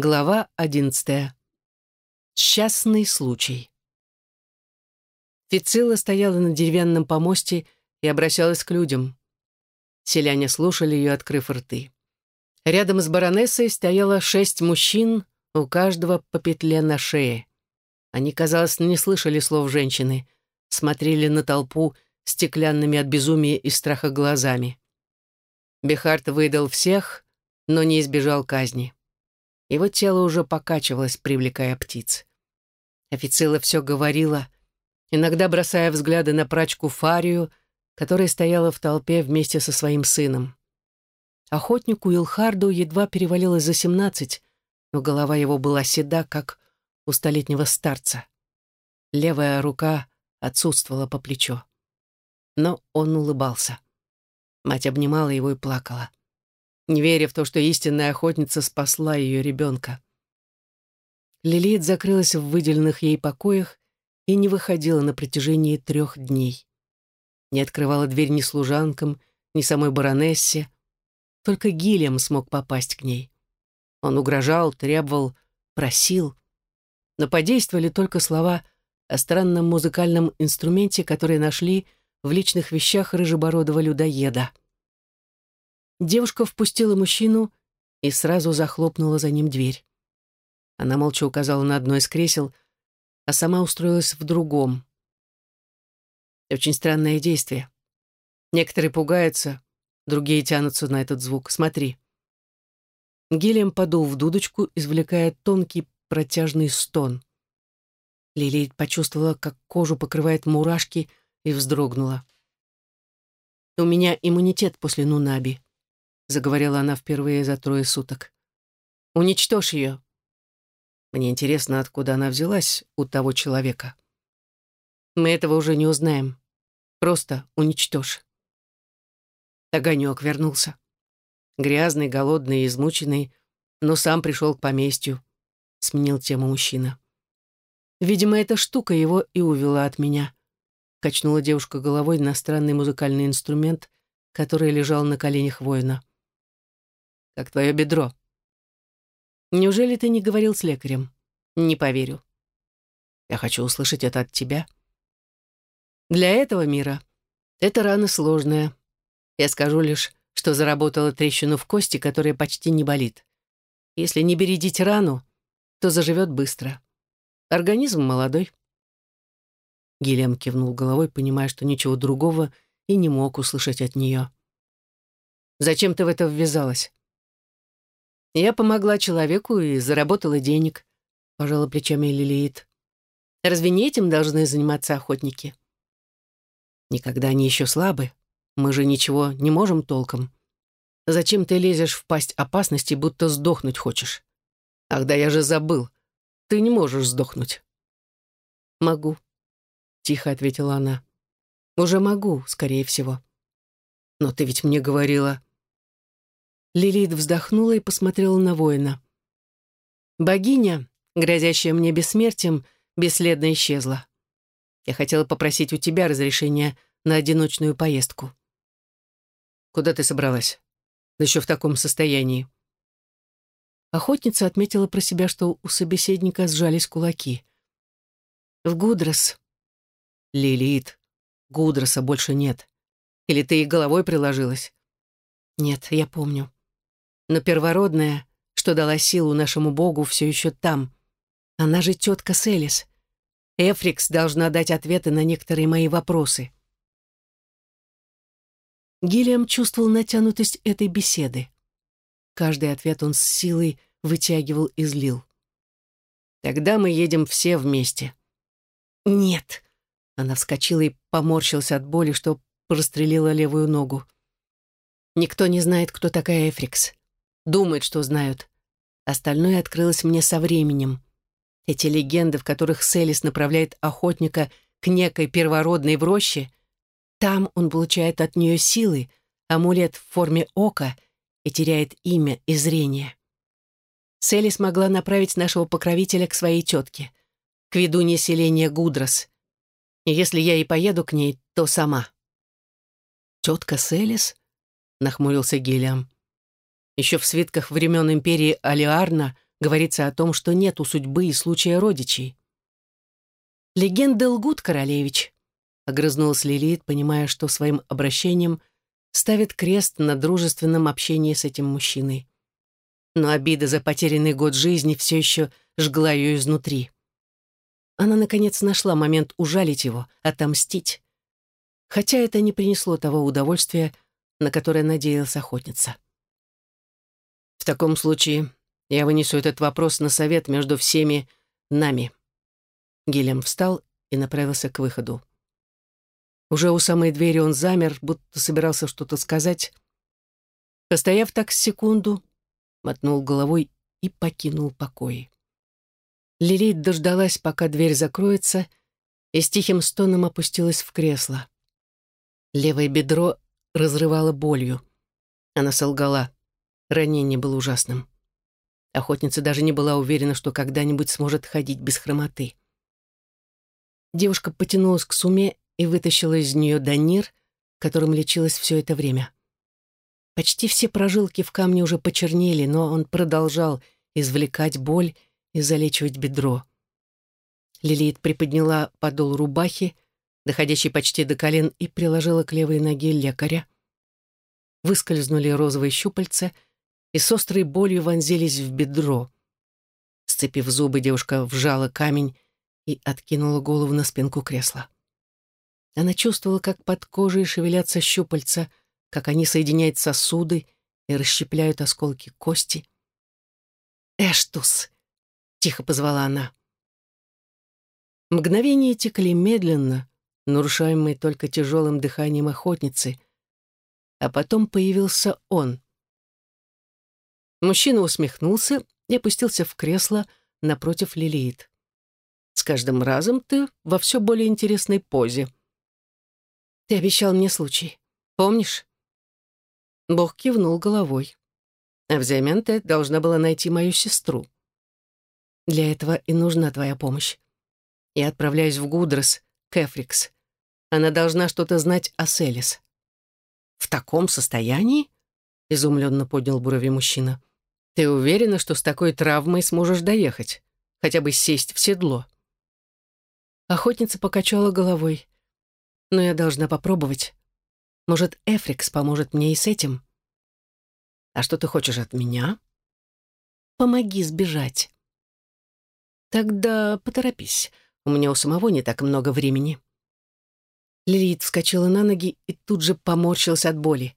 Глава одиннадцатая. Счастный случай. Фицилла стояла на деревянном помосте и обращалась к людям. Селяне слушали ее, открыв рты. Рядом с баронессой стояло шесть мужчин, у каждого по петле на шее. Они, казалось, не слышали слов женщины, смотрели на толпу стеклянными от безумия и страха глазами. Бехард выдал всех, но не избежал казни. Его тело уже покачивалось, привлекая птиц. Официла все говорила, иногда бросая взгляды на прачку Фарию, которая стояла в толпе вместе со своим сыном. Охотнику Илхарду едва перевалилось за семнадцать, но голова его была седа, как у столетнего старца. Левая рука отсутствовала по плечо. Но он улыбался. Мать обнимала его и плакала не веря в то, что истинная охотница спасла ее ребенка. Лилит закрылась в выделенных ей покоях и не выходила на протяжении трех дней. Не открывала дверь ни служанкам, ни самой баронессе. Только Гильям смог попасть к ней. Он угрожал, требовал, просил. Но подействовали только слова о странном музыкальном инструменте, который нашли в личных вещах рыжебородого людоеда — Девушка впустила мужчину и сразу захлопнула за ним дверь. Она молча указала на одно из кресел, а сама устроилась в другом. Очень странное действие. Некоторые пугаются, другие тянутся на этот звук. Смотри. Гелием подул в дудочку, извлекая тонкий протяжный стон. Лилит почувствовала, как кожу покрывает мурашки, и вздрогнула. «У меня иммунитет после Нунаби», — заговорила она впервые за трое суток. «Уничтожь ее». Мне интересно, откуда она взялась у того человека. Мы этого уже не узнаем. Просто уничтожь. Огонек вернулся. Грязный, голодный, измученный, но сам пришел к поместью. Сменил тему мужчина. Видимо, эта штука его и увела от меня. Качнула девушка головой на странный музыкальный инструмент, который лежал на коленях воина как твое бедро. Неужели ты не говорил с лекарем? Не поверю. Я хочу услышать это от тебя. Для этого мира это рана сложная. Я скажу лишь, что заработала трещину в кости, которая почти не болит. Если не бередить рану, то заживет быстро. Организм молодой. Гильям кивнул головой, понимая, что ничего другого и не мог услышать от нее. «Зачем ты в это ввязалась?» Я помогла человеку и заработала денег, пожала плечами Лилиит. Разве не этим должны заниматься охотники? Никогда они еще слабы. Мы же ничего не можем толком. Зачем ты лезешь в пасть опасности, будто сдохнуть хочешь? Ах да, я же забыл. Ты не можешь сдохнуть. Могу, тихо ответила она. Уже могу, скорее всего. Но ты ведь мне говорила... Лилит вздохнула и посмотрела на воина. «Богиня, грозящая мне бессмертием, бесследно исчезла. Я хотела попросить у тебя разрешения на одиночную поездку». «Куда ты собралась? Да еще в таком состоянии». Охотница отметила про себя, что у собеседника сжались кулаки. «В Гудрос». «Лилит, Гудроса больше нет. Или ты и головой приложилась?» «Нет, я помню. Но первородная, что дала силу нашему богу, все еще там. Она же тетка Селис. Эфрикс должна дать ответы на некоторые мои вопросы. Гиллиам чувствовал натянутость этой беседы. Каждый ответ он с силой вытягивал и злил. «Тогда мы едем все вместе». «Нет!» Она вскочила и поморщилась от боли, что прострелила левую ногу. «Никто не знает, кто такая Эфрикс. Думают, что знают. Остальное открылось мне со временем. Эти легенды, в которых Селис направляет охотника к некой первородной в роще, там он получает от нее силы, амулет в форме ока и теряет имя и зрение. Селис могла направить нашего покровителя к своей тетке, к ведунье селения Гудрос. И если я и поеду к ней, то сама. «Тетка Селис?» — нахмурился Гелиам. Еще в свитках времен империи Алиарна говорится о том, что нет у судьбы и случая родичей. «Легенды лгут, королевич», — огрызнулась Лилит, понимая, что своим обращением ставит крест на дружественном общении с этим мужчиной. Но обида за потерянный год жизни все еще жгла ее изнутри. Она, наконец, нашла момент ужалить его, отомстить. Хотя это не принесло того удовольствия, на которое надеялась охотница. В таком случае я вынесу этот вопрос на совет между всеми нами. Гильям встал и направился к выходу. Уже у самой двери он замер, будто собирался что-то сказать. Постояв так секунду, мотнул головой и покинул покой. Лилит дождалась, пока дверь закроется, и с тихим стоном опустилась в кресло. Левое бедро разрывало болью. Она солгала. Ранение было ужасным. Охотница даже не была уверена, что когда-нибудь сможет ходить без хромоты. Девушка потянулась к суме и вытащила из нее данир, которым лечилась все это время. Почти все прожилки в камне уже почернели, но он продолжал извлекать боль и залечивать бедро. Лилит приподняла подол рубахи, доходящий почти до колен, и приложила к левой ноге лекаря. Выскользнули розовые щупальца и с острой болью вонзились в бедро. Сцепив зубы, девушка вжала камень и откинула голову на спинку кресла. Она чувствовала, как под кожей шевелятся щупальца, как они соединяют сосуды и расщепляют осколки кости. «Эштус!» — тихо позвала она. Мгновения текли медленно, нарушаемые только тяжелым дыханием охотницы, а потом появился он. Мужчина усмехнулся и опустился в кресло напротив Лилит. «С каждым разом ты во все более интересной позе». «Ты обещал мне случай. Помнишь?» Бог кивнул головой. А взамен ты должна была найти мою сестру. Для этого и нужна твоя помощь. Я отправляюсь в Гудрос, Кэфрикс. Она должна что-то знать о Селис. В таком состоянии? Изумленно поднял брови мужчина. Ты уверена, что с такой травмой сможешь доехать? Хотя бы сесть в седло? Охотница покачала головой. Но я должна попробовать. Может, Эфрикс поможет мне и с этим? А что ты хочешь от меня? Помоги сбежать. «Тогда поторопись. У меня у самого не так много времени». Лилит вскочила на ноги и тут же поморщился от боли.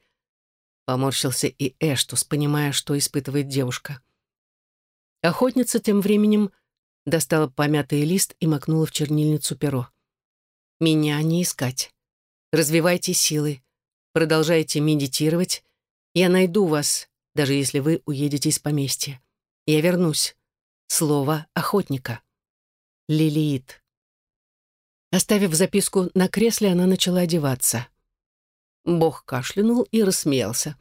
Поморщился и Эштус, понимая, что испытывает девушка. Охотница тем временем достала помятый лист и макнула в чернильницу перо. «Меня не искать. Развивайте силы. Продолжайте медитировать. Я найду вас, даже если вы уедете из поместья. Я вернусь. Слово охотника. Лилиит. Оставив записку на кресле, она начала одеваться. Бог кашлянул и рассмеялся.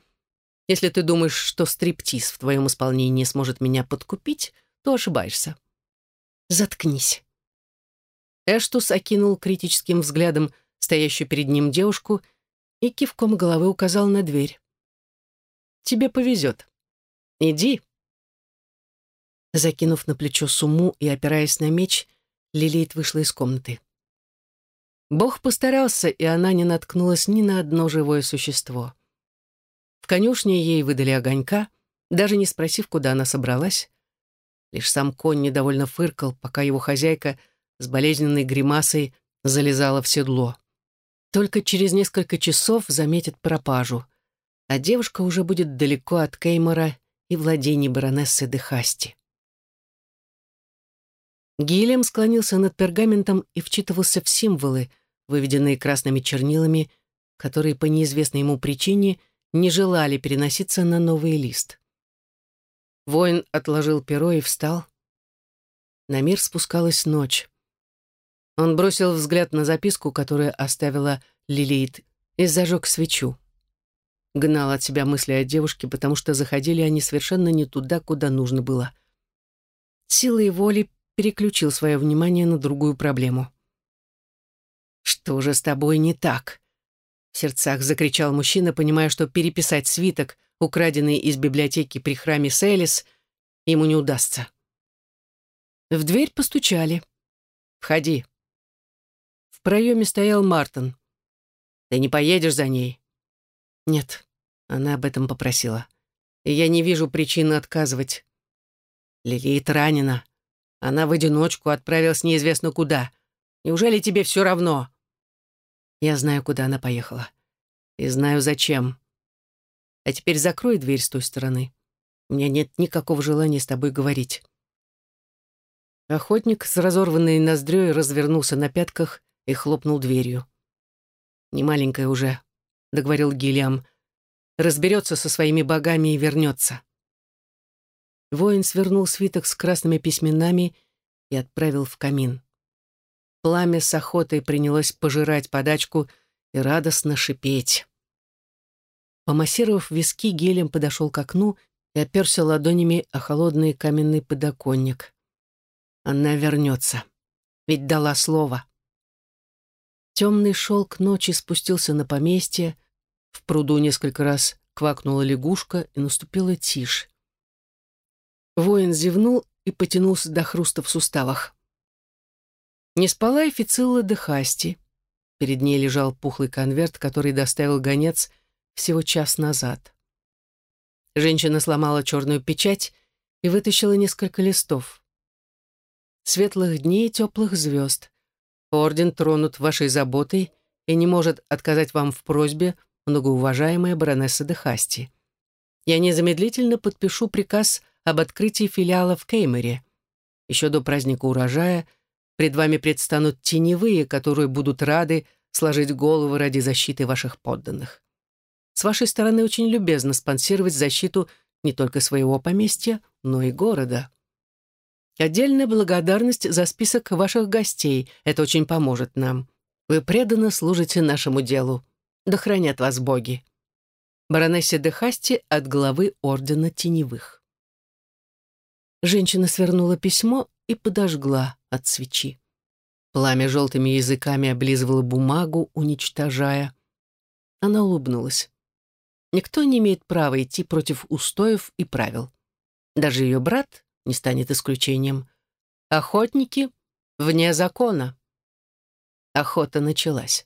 «Если ты думаешь, что стриптиз в твоем исполнении сможет меня подкупить, то ошибаешься. Заткнись». Эштус окинул критическим взглядом стоящую перед ним девушку и кивком головы указал на дверь. «Тебе повезет. Иди, Закинув на плечо сумму и опираясь на меч, Лилит вышла из комнаты. Бог постарался, и она не наткнулась ни на одно живое существо. В конюшне ей выдали огонька, даже не спросив, куда она собралась. Лишь сам конь недовольно фыркал, пока его хозяйка с болезненной гримасой залезала в седло. Только через несколько часов заметит пропажу, а девушка уже будет далеко от Кеймора и владений баронессы Дехасти. Гильям склонился над пергаментом и вчитывался в символы, выведенные красными чернилами, которые по неизвестной ему причине не желали переноситься на новый лист. Воин отложил перо и встал. На мир спускалась ночь. Он бросил взгляд на записку, которую оставила Лилит, и зажег свечу. Гнал от себя мысли о девушке, потому что заходили они совершенно не туда, куда нужно было. Силой воли переключил свое внимание на другую проблему. «Что же с тобой не так?» В сердцах закричал мужчина, понимая, что переписать свиток, украденный из библиотеки при храме Селис, ему не удастся. В дверь постучали. «Входи». В проеме стоял Мартин. «Ты не поедешь за ней?» «Нет», — она об этом попросила. «И я не вижу причины отказывать». Лилит ранена. Она в одиночку отправилась неизвестно куда. Неужели тебе все равно?» Я знаю, куда она поехала. И знаю, зачем. А теперь закрой дверь с той стороны. У меня нет никакого желания с тобой говорить. Охотник с разорванной ноздрёй развернулся на пятках и хлопнул дверью. «Не маленькая уже», — договорил Гильям. «Разберется со своими богами и вернется». Воин свернул свиток с красными письменами и отправил в камин. Пламя с охотой принялось пожирать подачку и радостно шипеть. Помассировав виски, гелем подошел к окну и оперся ладонями о холодный каменный подоконник. Она вернется. Ведь дала слово. Темный шелк ночи спустился на поместье, в пруду несколько раз квакнула лягушка и наступила тишь. Воин зевнул и потянулся до хруста в суставах. Не спала и Фицилла де Хасти. Перед ней лежал пухлый конверт, который доставил гонец всего час назад. Женщина сломала черную печать и вытащила несколько листов. «Светлых дней и теплых звезд. Орден тронут вашей заботой и не может отказать вам в просьбе, многоуважаемая баронесса де Хасти. Я незамедлительно подпишу приказ об открытии филиала в Кеймере. Еще до праздника урожая – Пред вами предстанут теневые, которые будут рады сложить головы ради защиты ваших подданных. С вашей стороны очень любезно спонсировать защиту не только своего поместья, но и города. Отдельная благодарность за список ваших гостей. Это очень поможет нам. Вы преданно служите нашему делу. Да хранят вас боги. Баронессе де Хасти от главы Ордена Теневых. Женщина свернула письмо и подожгла от свечи. Пламя желтыми языками облизывало бумагу, уничтожая. Она улыбнулась. Никто не имеет права идти против устоев и правил. Даже ее брат не станет исключением. Охотники вне закона. Охота началась.